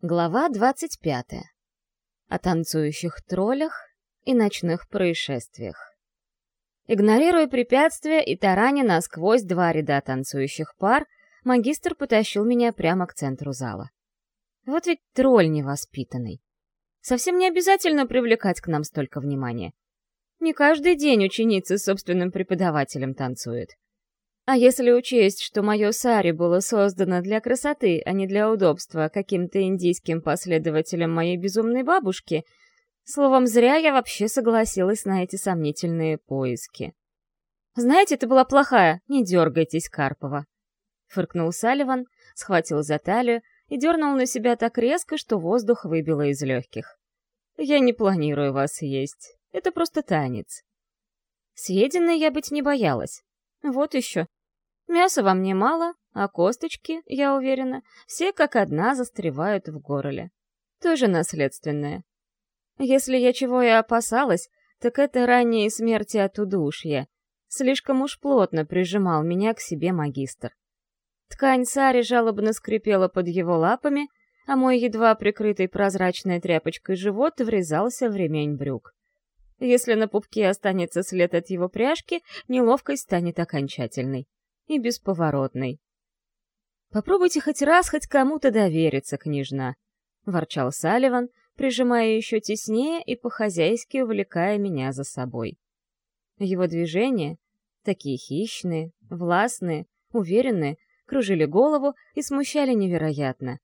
Глава 25. О танцующих троллях и ночных происшествиях. Игнорируя препятствия и тараня насквозь два ряда танцующих пар, магистр потащил меня прямо к центру зала. Вот ведь тролль невоспитанный. Совсем не обязательно привлекать к нам столько внимания. Не каждый день ученицы с собственным преподавателем танцуют. А если учесть, что мое сари было создано для красоты, а не для удобства каким-то индийским последователем моей безумной бабушки, словом, зря я вообще согласилась на эти сомнительные поиски. «Знаете, это была плохая, не дергайтесь, Карпова!» Фыркнул Салливан, схватил за талию и дернул на себя так резко, что воздух выбило из легких. «Я не планирую вас есть. Это просто танец». Съеденной я быть не боялась. Вот еще, Мяса во мне мало, а косточки, я уверена, все как одна застревают в горле. Тоже наследственное. Если я чего и опасалась, так это ранние смерти от удушья. Слишком уж плотно прижимал меня к себе магистр. Ткань Сари жалобно скрипела под его лапами, а мой едва прикрытый прозрачной тряпочкой живот врезался в ремень брюк. Если на пупке останется след от его пряжки, неловкость станет окончательной и бесповоротной. «Попробуйте хоть раз хоть кому-то довериться, княжна», — ворчал Салливан, прижимая еще теснее и по-хозяйски увлекая меня за собой. Его движения, такие хищные, властные, уверенные, кружили голову и смущали невероятно.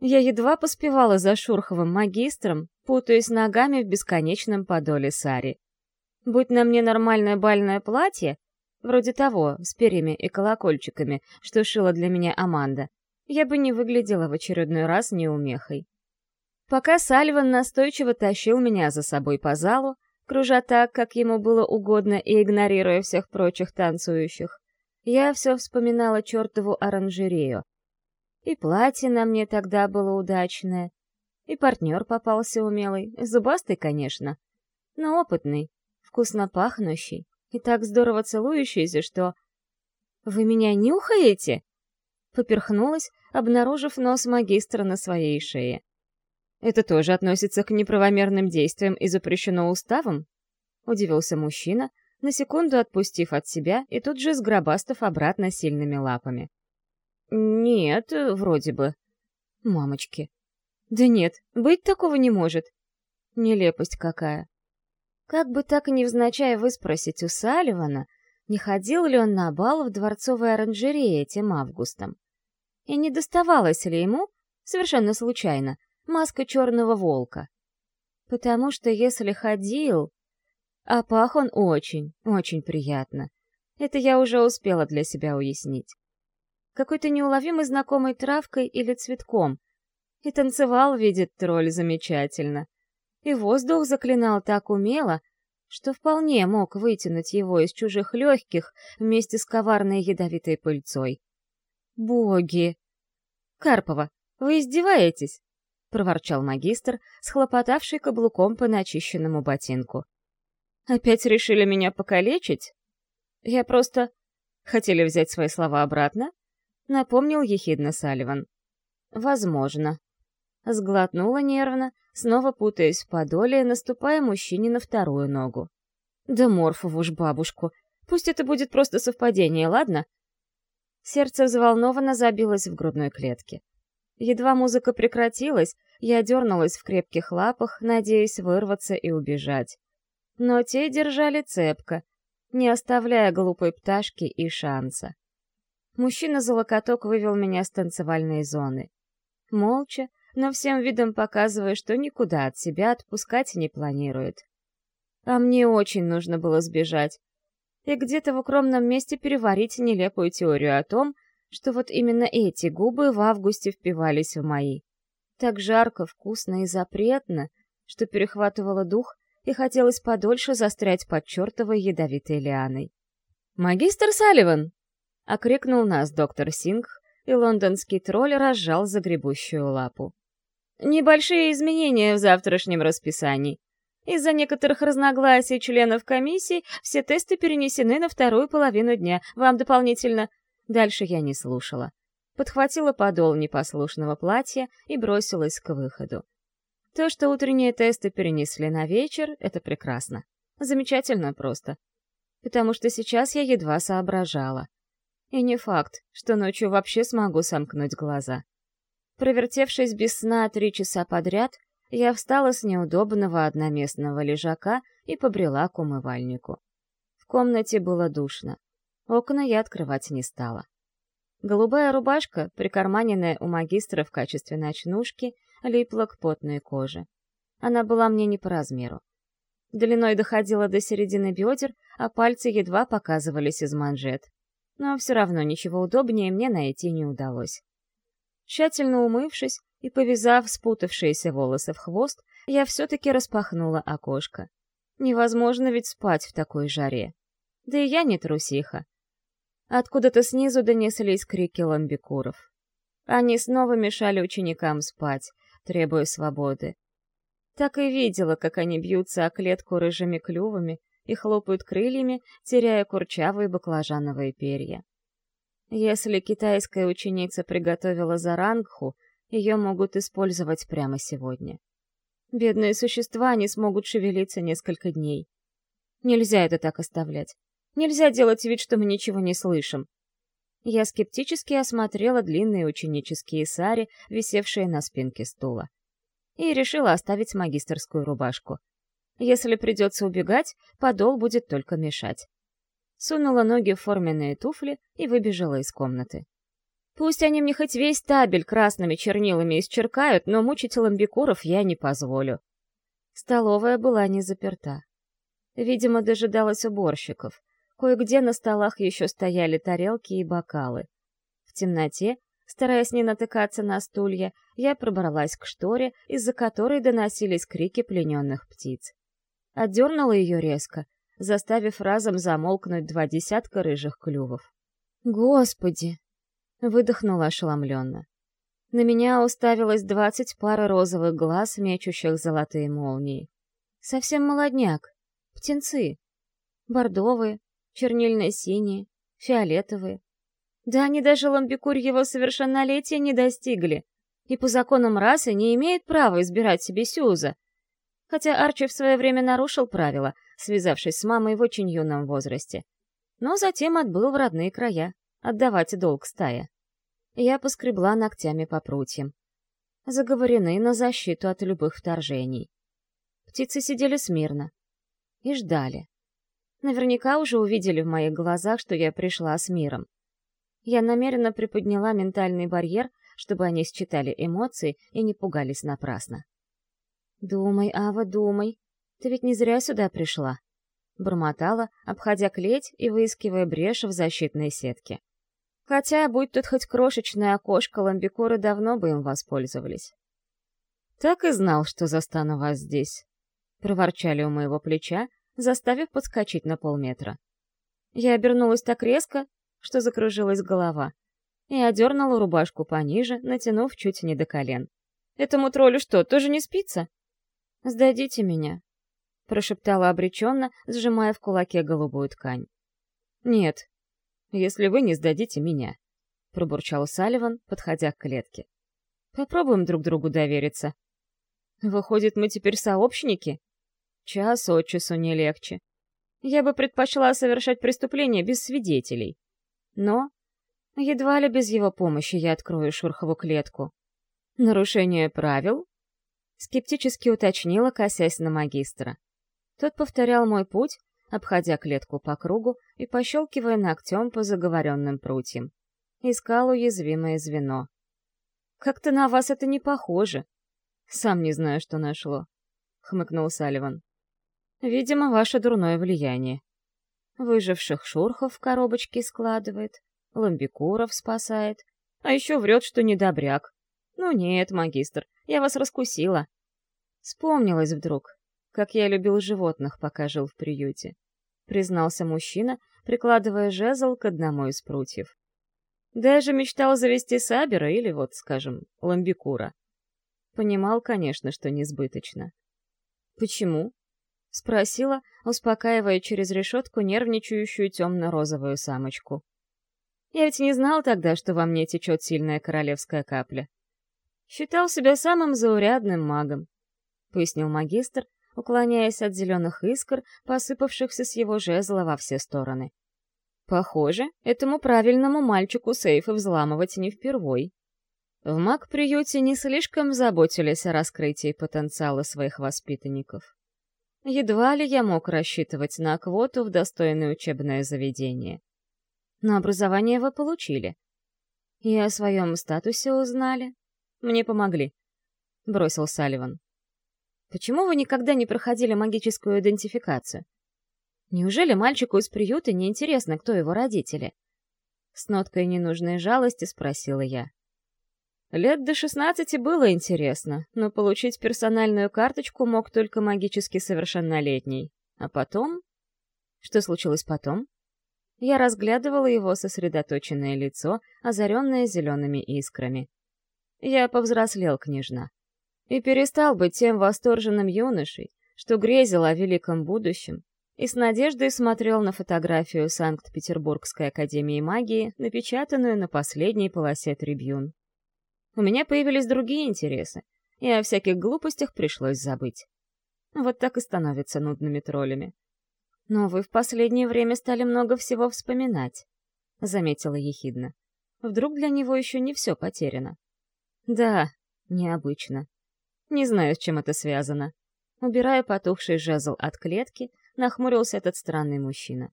Я едва поспевала за Шурховым магистром, путаясь ногами в бесконечном подоле сари. Будь на мне нормальное бальное платье, Вроде того, с перьями и колокольчиками, что шила для меня Аманда. Я бы не выглядела в очередной раз неумехой. Пока Сальван настойчиво тащил меня за собой по залу, кружа так, как ему было угодно и игнорируя всех прочих танцующих, я все вспоминала чертову оранжерею. И платье на мне тогда было удачное, и партнер попался умелый, зубастый, конечно, но опытный, вкусно пахнущий и так здорово целующиеся, что... «Вы меня нюхаете?» Поперхнулась, обнаружив нос магистра на своей шее. «Это тоже относится к неправомерным действиям и запрещено уставом?» Удивился мужчина, на секунду отпустив от себя и тут же сгробастав обратно сильными лапами. «Нет, вроде бы». «Мамочки». «Да нет, быть такого не может». Нелепость какая. Как бы так и невзначай выспросить у Салливана, не ходил ли он на бал в дворцовой оранжерее этим августом. И не доставалась ли ему, совершенно случайно, маска черного волка. Потому что если ходил... А пах он очень, очень приятно. Это я уже успела для себя уяснить. Какой-то неуловимой знакомой травкой или цветком. И танцевал, видит тролль, замечательно и воздух заклинал так умело, что вполне мог вытянуть его из чужих легких вместе с коварной ядовитой пыльцой. «Боги!» «Карпова, вы издеваетесь?» — проворчал магистр, схлопотавший каблуком по начищенному ботинку. «Опять решили меня покалечить? Я просто...» «Хотели взять свои слова обратно?» — напомнил ехидно Салливан. «Возможно», Сглотнула нервно, снова путаясь в подоле, наступая мужчине на вторую ногу. «Да морфову уж бабушку. Пусть это будет просто совпадение, ладно?» Сердце взволнованно забилось в грудной клетке. Едва музыка прекратилась, я дернулась в крепких лапах, надеясь вырваться и убежать. Но те держали цепко, не оставляя глупой пташки и шанса. Мужчина за локоток вывел меня с танцевальной зоны. Молча, но всем видом показывая, что никуда от себя отпускать не планирует. А мне очень нужно было сбежать. И где-то в укромном месте переварить нелепую теорию о том, что вот именно эти губы в августе впивались в мои. Так жарко, вкусно и запретно, что перехватывало дух и хотелось подольше застрять под чертовой ядовитой лианой. «Магистр Салливан!» — окрикнул нас доктор Сингх, и лондонский тролль разжал загребущую лапу. Небольшие изменения в завтрашнем расписании. Из-за некоторых разногласий членов комиссии все тесты перенесены на вторую половину дня. Вам дополнительно... Дальше я не слушала. подхватила подол непослушного платья и бросилась к выходу. То, что утренние тесты перенесли на вечер, это прекрасно. Замечательно просто. Потому что сейчас я едва соображала. И не факт, что ночью вообще смогу сомкнуть глаза. Провертевшись без сна три часа подряд, я встала с неудобного одноместного лежака и побрела к умывальнику. В комнате было душно. Окна я открывать не стала. Голубая рубашка, прикарманенная у магистра в качестве ночнушки, липла к потной коже. Она была мне не по размеру. Длиной доходила до середины бедер, а пальцы едва показывались из манжет. Но все равно ничего удобнее мне найти не удалось. Тщательно умывшись и повязав спутавшиеся волосы в хвост, я все-таки распахнула окошко. Невозможно ведь спать в такой жаре. Да и я не трусиха. Откуда-то снизу донеслись крики ламбикуров. Они снова мешали ученикам спать, требуя свободы. Так и видела, как они бьются о клетку рыжими клювами и хлопают крыльями, теряя курчавые баклажановые перья. Если китайская ученица приготовила зарангху, ее могут использовать прямо сегодня. Бедные существа не смогут шевелиться несколько дней. Нельзя это так оставлять. Нельзя делать вид, что мы ничего не слышим. Я скептически осмотрела длинные ученические сари, висевшие на спинке стула. И решила оставить магистрскую рубашку. Если придется убегать, подол будет только мешать. Сунула ноги в форменные туфли и выбежала из комнаты. Пусть они мне хоть весь табель красными чернилами исчеркают, но мучить ламбикуров я не позволю. Столовая была не заперта. Видимо, дожидалась уборщиков. Кое-где на столах еще стояли тарелки и бокалы. В темноте, стараясь не натыкаться на стулья, я пробралась к шторе, из-за которой доносились крики плененных птиц. Отдернула ее резко, заставив разом замолкнуть два десятка рыжих клювов. «Господи!» — выдохнула ошеломленно. На меня уставилось двадцать пар розовых глаз, мечущих золотые молнии. Совсем молодняк. Птенцы. Бордовые, чернильно-синие, фиолетовые. Да они даже ламбикурьего совершеннолетия не достигли, и по законам расы не имеет права избирать себе Сюза. Хотя Арчи в свое время нарушил правила, связавшись с мамой в очень юном возрасте. Но затем отбыл в родные края, отдавать долг стая. Я поскребла ногтями по прутьям. Заговорены на защиту от любых вторжений. Птицы сидели смирно и ждали. Наверняка уже увидели в моих глазах, что я пришла с миром. Я намеренно приподняла ментальный барьер, чтобы они считали эмоции и не пугались напрасно. «Думай, Ава, думай. Ты ведь не зря сюда пришла». Бормотала, обходя клеть и выискивая брешь в защитной сетке. Хотя, будь тут хоть крошечное окошко, ламбикоры давно бы им воспользовались. «Так и знал, что застану вас здесь», — проворчали у моего плеча, заставив подскочить на полметра. Я обернулась так резко, что закружилась голова, и одернула рубашку пониже, натянув чуть не до колен. «Этому троллю что, тоже не спится?» «Сдадите меня», — прошептала обреченно, сжимая в кулаке голубую ткань. «Нет, если вы не сдадите меня», — пробурчал Салливан, подходя к клетке. «Попробуем друг другу довериться. Выходит, мы теперь сообщники?» Час от часу не легче. Я бы предпочла совершать преступление без свидетелей. Но едва ли без его помощи я открою Шурхову клетку. Нарушение правил? Скептически уточнила, косясь на магистра. Тот повторял мой путь, обходя клетку по кругу и пощелкивая ногтем по заговоренным прутьям. Искал уязвимое звено. «Как-то на вас это не похоже». «Сам не знаю, что нашло», — хмыкнул Салливан. Видимо, ваше дурное влияние. Выживших шурхов в коробочке складывает, ламбикуров спасает, а еще врет, что недобряк. Ну нет, магистр, я вас раскусила. Вспомнилось вдруг, как я любил животных, пока жил в приюте. Признался мужчина, прикладывая жезл к одному из прутьев. Даже мечтал завести сабера или, вот, скажем, ламбикура. Понимал, конечно, что несбыточно. Почему? — спросила, успокаивая через решетку нервничающую темно-розовую самочку. Я ведь не знал тогда, что во мне течет сильная королевская капля. Считал себя самым заурядным магом, — пояснил магистр, уклоняясь от зеленых искр, посыпавшихся с его жезла во все стороны. Похоже, этому правильному мальчику сейфы взламывать не впервой. В маг-приюте не слишком заботились о раскрытии потенциала своих воспитанников. Едва ли я мог рассчитывать на квоту в достойное учебное заведение. Но образование вы получили. И о своем статусе узнали. Мне помогли. Бросил Салливан. Почему вы никогда не проходили магическую идентификацию? Неужели мальчику из приюта не интересно, кто его родители? С ноткой ненужной жалости спросила я. Лет до шестнадцати было интересно, но получить персональную карточку мог только магически совершеннолетний. А потом... Что случилось потом? Я разглядывала его сосредоточенное лицо, озаренное зелеными искрами. Я повзрослел, княжна и перестал быть тем восторженным юношей, что грезил о великом будущем, и с надеждой смотрел на фотографию Санкт-Петербургской академии магии, напечатанную на последней полосе трибюн. У меня появились другие интересы, и о всяких глупостях пришлось забыть. Вот так и становятся нудными троллями. Но вы в последнее время стали много всего вспоминать, — заметила ехидно. Вдруг для него еще не все потеряно. Да, необычно. Не знаю, с чем это связано. Убирая потухший жезл от клетки, нахмурился этот странный мужчина.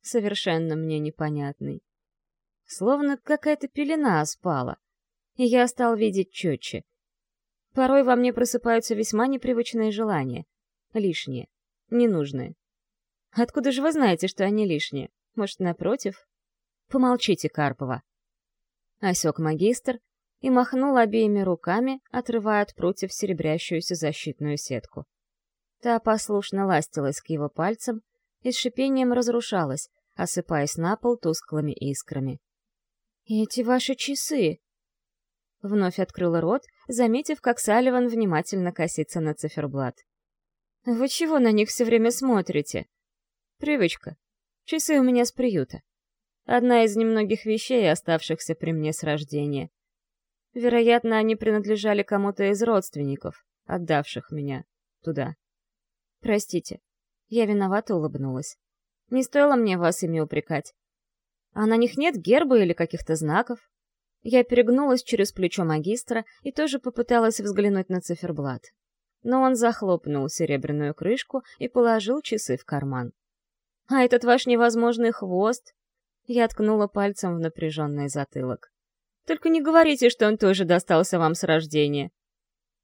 Совершенно мне непонятный. Словно какая-то пелена спала, и я стал видеть четче. Порой во мне просыпаются весьма непривычные желания. Лишние, ненужные. Откуда же вы знаете, что они лишние? Может, напротив? Помолчите, Карпова. Осек магистр, и махнул обеими руками, отрывая от прутьев серебрящуюся защитную сетку. Та послушно ластилась к его пальцам и с шипением разрушалась, осыпаясь на пол тусклыми искрами. «Эти ваши часы!» Вновь открыла рот, заметив, как Салливан внимательно косится на циферблат. «Вы чего на них все время смотрите?» «Привычка. Часы у меня с приюта. Одна из немногих вещей, оставшихся при мне с рождения. Вероятно, они принадлежали кому-то из родственников, отдавших меня туда. Простите, я виновато улыбнулась. Не стоило мне вас ими упрекать. А на них нет герба или каких-то знаков? Я перегнулась через плечо магистра и тоже попыталась взглянуть на циферблат. Но он захлопнул серебряную крышку и положил часы в карман. «А этот ваш невозможный хвост?» Я ткнула пальцем в напряженный затылок. Только не говорите, что он тоже достался вам с рождения.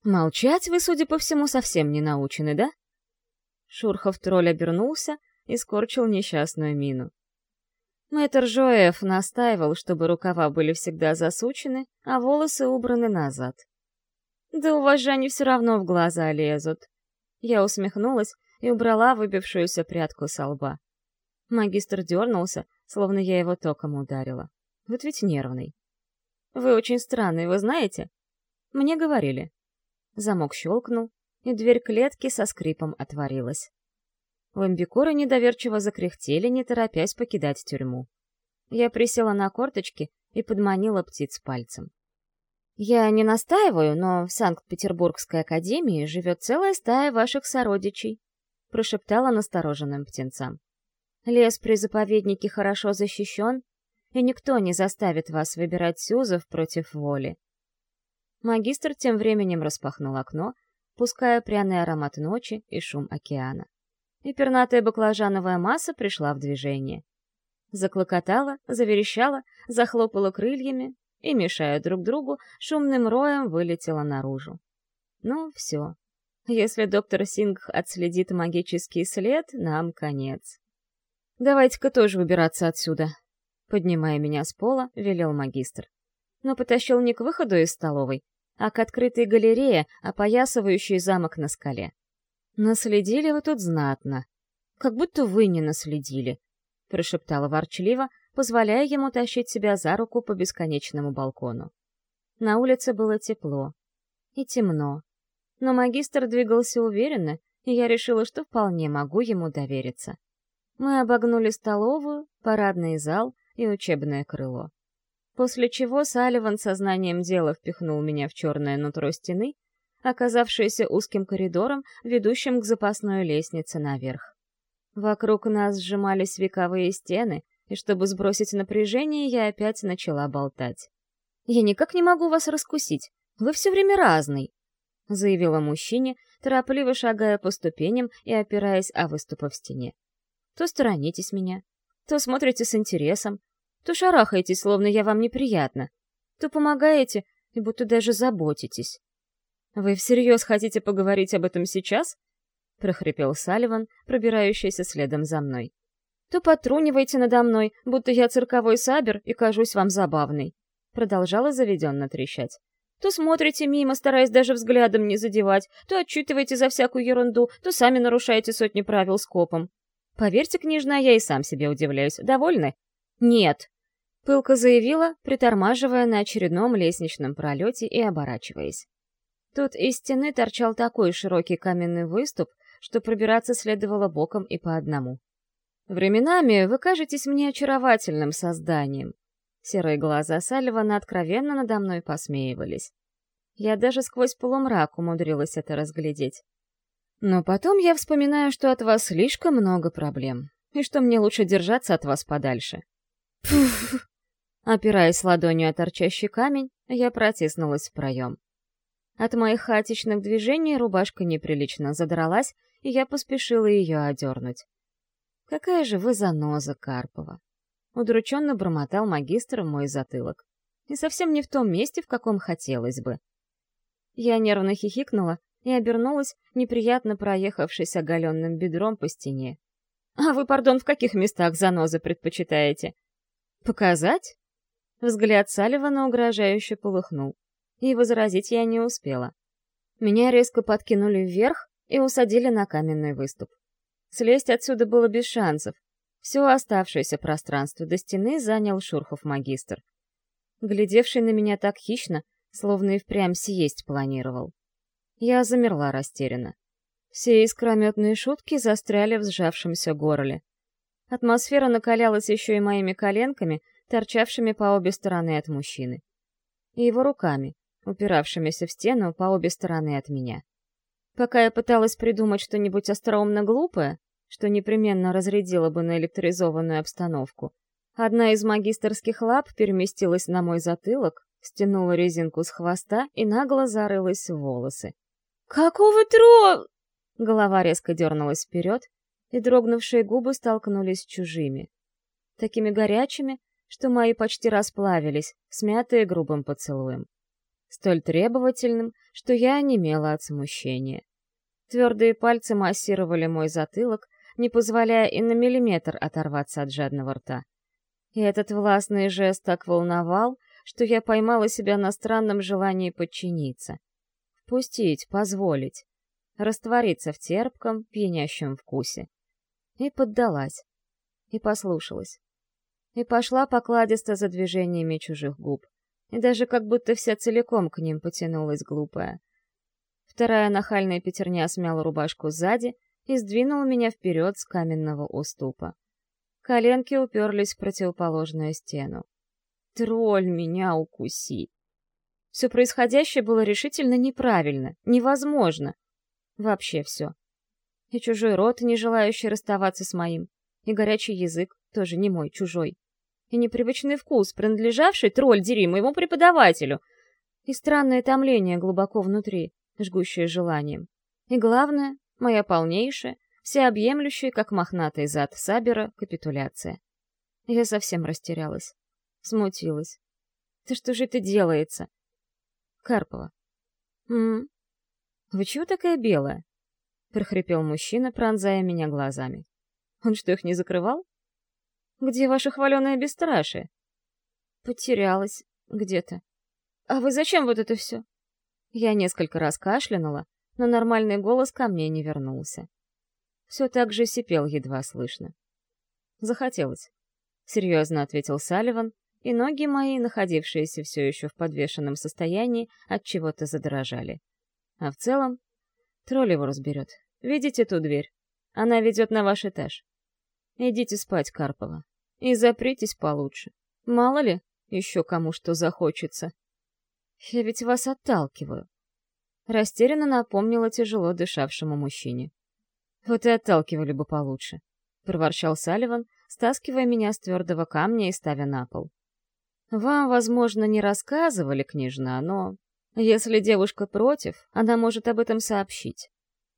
Молчать вы, судя по всему, совсем не научены, да? Шурхов-тролль обернулся и скорчил несчастную мину. Мэтр Жоэф настаивал, чтобы рукава были всегда засучены, а волосы убраны назад. Да у вас же они все равно в глаза лезут. Я усмехнулась и убрала выбившуюся прядку со лба. Магистр дернулся, словно я его током ударила. Вот ведь нервный. Вы очень странный, вы знаете? Мне говорили. Замок щелкнул, и дверь клетки со скрипом отворилась. Ламбикуры недоверчиво закряхтели, не торопясь покидать тюрьму. Я присела на корточки и подманила птиц пальцем. Я не настаиваю, но в Санкт-Петербургской академии живет целая стая ваших сородичей, прошептала настороженным птенцам. Лес при заповеднике хорошо защищен, и никто не заставит вас выбирать Сюзов против воли. Магистр тем временем распахнул окно, пуская пряный аромат ночи и шум океана. И пернатая баклажановая масса пришла в движение. Заклокотала, заверещала, захлопала крыльями и, мешая друг другу, шумным роем вылетела наружу. Ну, все. Если доктор Сингх отследит магический след, нам конец. Давайте-ка тоже выбираться отсюда, Поднимая меня с пола, велел магистр. Но потащил не к выходу из столовой, а к открытой галерее, опоясывающей замок на скале. «Наследили вы тут знатно. Как будто вы не наследили», — прошептала ворчливо, позволяя ему тащить себя за руку по бесконечному балкону. На улице было тепло и темно, но магистр двигался уверенно, и я решила, что вполне могу ему довериться. Мы обогнули столовую, парадный зал и учебное крыло. После чего Салливан сознанием дела впихнул меня в черное нутро стены, оказавшееся узким коридором, ведущим к запасной лестнице наверх. Вокруг нас сжимались вековые стены, и чтобы сбросить напряжение, я опять начала болтать. «Я никак не могу вас раскусить. Вы все время разный», — заявила мужчине, торопливо шагая по ступеням и опираясь о выступы в стене. «То сторонитесь меня, то смотрите с интересом, то шарахаетесь, словно я вам неприятна, то помогаете и будто даже заботитесь. Вы всерьез хотите поговорить об этом сейчас?» — прохрипел Салливан, пробирающийся следом за мной. «То потруниваете надо мной, будто я цирковой сабер и кажусь вам забавной», — продолжала заведенно трещать. То смотрите мимо, стараясь даже взглядом не задевать, то отчитываете за всякую ерунду, то сами нарушаете сотни правил скопом. Поверьте, княжна, я и сам себе удивляюсь. Довольны? Нет. Пылка заявила, притормаживая на очередном лестничном пролете и оборачиваясь. Тут из стены торчал такой широкий каменный выступ, что пробираться следовало боком и по одному. Временами вы кажетесь мне очаровательным созданием, Серые глаза Салливана откровенно надо мной посмеивались. Я даже сквозь полумрак умудрилась это разглядеть. Но потом я вспоминаю, что от вас слишком много проблем, и что мне лучше держаться от вас подальше. Опираясь ладонью о торчащий камень, я протиснулась в проем. От моих хаотичных движений рубашка неприлично задралась, и я поспешила ее одернуть. Какая же вы заноза, Карпова. Удрученно бормотал магистр в мой затылок. И совсем не в том месте, в каком хотелось бы. Я нервно хихикнула и обернулась, неприятно проехавшись оголенным бедром по стене. «А вы, пардон, в каких местах занозы предпочитаете?» «Показать?» Взгляд Салливана угрожающе полыхнул. И возразить я не успела. Меня резко подкинули вверх и усадили на каменный выступ. Слезть отсюда было без шансов, все оставшееся пространство до стены занял Шурхов-магистр, глядевший на меня так хищно, словно и впрямь съесть планировал. Я замерла растерянно. Все искрометные шутки застряли в сжавшемся горле. Атмосфера накалялась еще и моими коленками, торчавшими по обе стороны от мужчины. И его руками, упиравшимися в стену по обе стороны от меня. Пока я пыталась придумать что-нибудь остроумно глупое, что непременно разрядило бы на электризованную обстановку. Одна из магистерских лап переместилась на мой затылок, стянула резинку с хвоста и нагло зарылась в волосы. «Какого тро...» Голова резко дернулась вперед, и дрогнувшие губы столкнулись с чужими. Такими горячими, что мои почти расплавились, смятые грубым поцелуем. Столь требовательным, что я онемела от смущения. Твердые пальцы массировали мой затылок, не позволяя и на миллиметр оторваться от жадного рта. И этот властный жест так волновал, что я поймала себя на странном желании подчиниться. Впустить, позволить. Раствориться в терпком, пьянящем вкусе. И поддалась. И послушалась. И пошла покладисто за движениями чужих губ. И даже как будто вся целиком к ним потянулась глупая. Вторая нахальная пятерня смяла рубашку сзади, и сдвинул меня вперед с каменного уступа. Коленки уперлись в противоположную стену. Тролль меня укуси. Все происходящее было решительно неправильно, невозможно. Вообще все. И чужой рот, не желающий расставаться с моим, и горячий язык, тоже не мой, чужой. И непривычный вкус, принадлежавший, тролль, дери, моему преподавателю. И странное томление глубоко внутри, жгущее желанием. И главное, Моя полнейшая, всеобъемлющая, как мохнатый зад Сабера, капитуляция. Я совсем растерялась. Смутилась. Да что же это делается? Карпова. «М, -м вы чего такая белая?» — прохрипел мужчина, пронзая меня глазами. «Он что, их не закрывал?» «Где ваше хваленое бесстрашие?» «Потерялась где-то. А вы зачем вот это все?» Я несколько раз кашлянула, но нормальный голос ко мне не вернулся. Все так же сипел едва слышно. «Захотелось», — серьезно ответил Салливан, и ноги мои, находившиеся все еще в подвешенном состоянии, от чего-то задрожали. А в целом, тролль его разберет. Видите ту дверь? Она ведет на ваш этаж. Идите спать, Карпова. И запритесь получше. Мало ли, еще кому что захочется. Я ведь вас отталкиваю. Растерянно напомнила тяжело дышавшему мужчине. Вот и отталкивали бы получше. Проворчал Салливан, стаскивая меня с твердого камня и ставя на пол. Вам, возможно, не рассказывали, княжна, но... Если девушка против, она может об этом сообщить.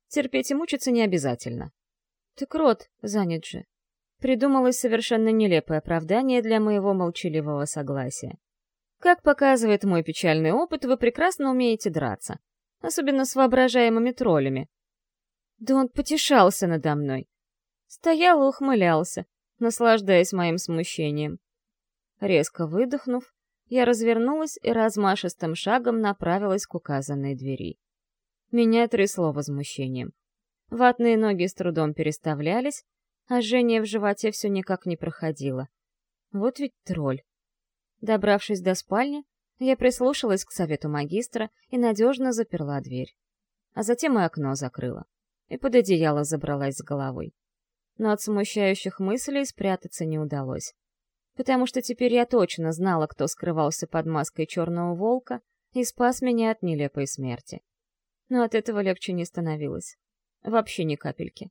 Терпеть и мучиться не обязательно. Так рот занят же. Придумалось совершенно нелепое оправдание для моего молчаливого согласия. Как показывает мой печальный опыт, вы прекрасно умеете драться. Особенно с воображаемыми троллями. Да он потешался надо мной. Стоял и ухмылялся, наслаждаясь моим смущением. Резко выдохнув, я развернулась и размашистым шагом направилась к указанной двери. Меня трясло возмущением. Ватные ноги с трудом переставлялись, а жжение в животе все никак не проходило. Вот ведь тролль. Добравшись до спальни, я прислушалась к совету магистра и надежно заперла дверь. А затем и окно закрыла. И под одеяло забралась с головой. Но от смущающих мыслей спрятаться не удалось потому что теперь я точно знала, кто скрывался под маской черного волка и спас меня от нелепой смерти. Но от этого легче не становилось. Вообще ни капельки.